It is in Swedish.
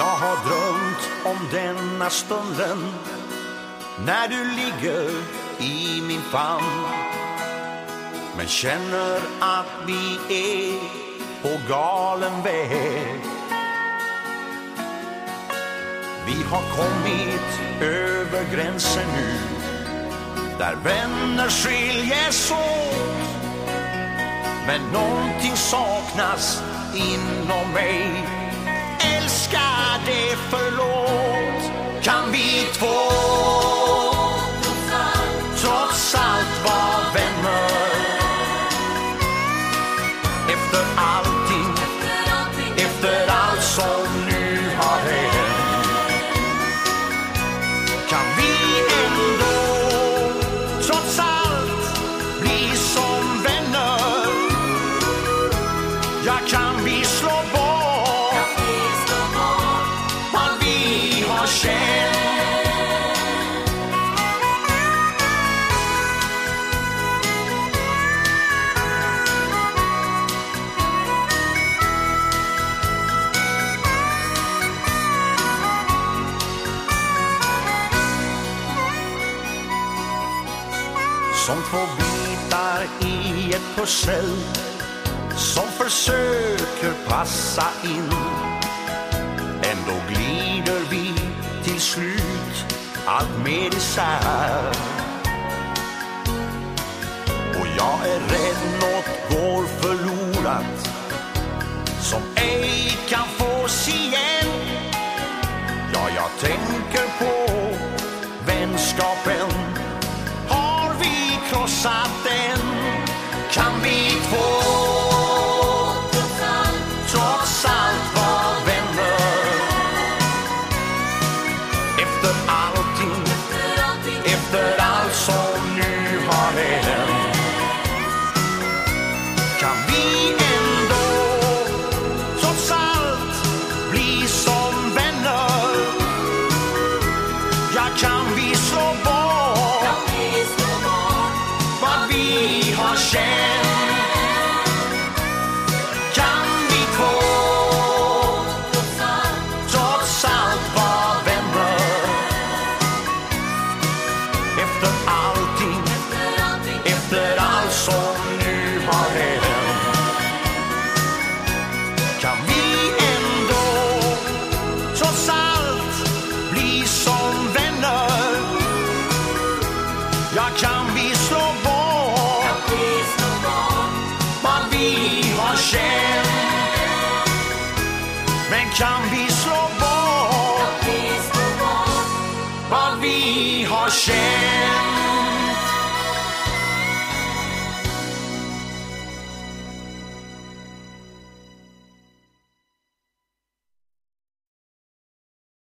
Jag har drömt om denna stunden när du ligger i min famn men känner att vi är på galen väg. Vi har kommit över gränsen nu där vänner skiljes åt men någonting saknas inom mig. Det förlåt Kan vi två Som två bitar i ett pussel som försöker passa in. Ändå glider vi till slut allt mer isär. Och jag är rädd något går förlorat som ej kan fås igen. Ja, jag tänker på vänskapen vi trots allt bli som vänner? Ja, kan vi slå bort vad vi har känt? Men kan vi slå bort vad vi har känt?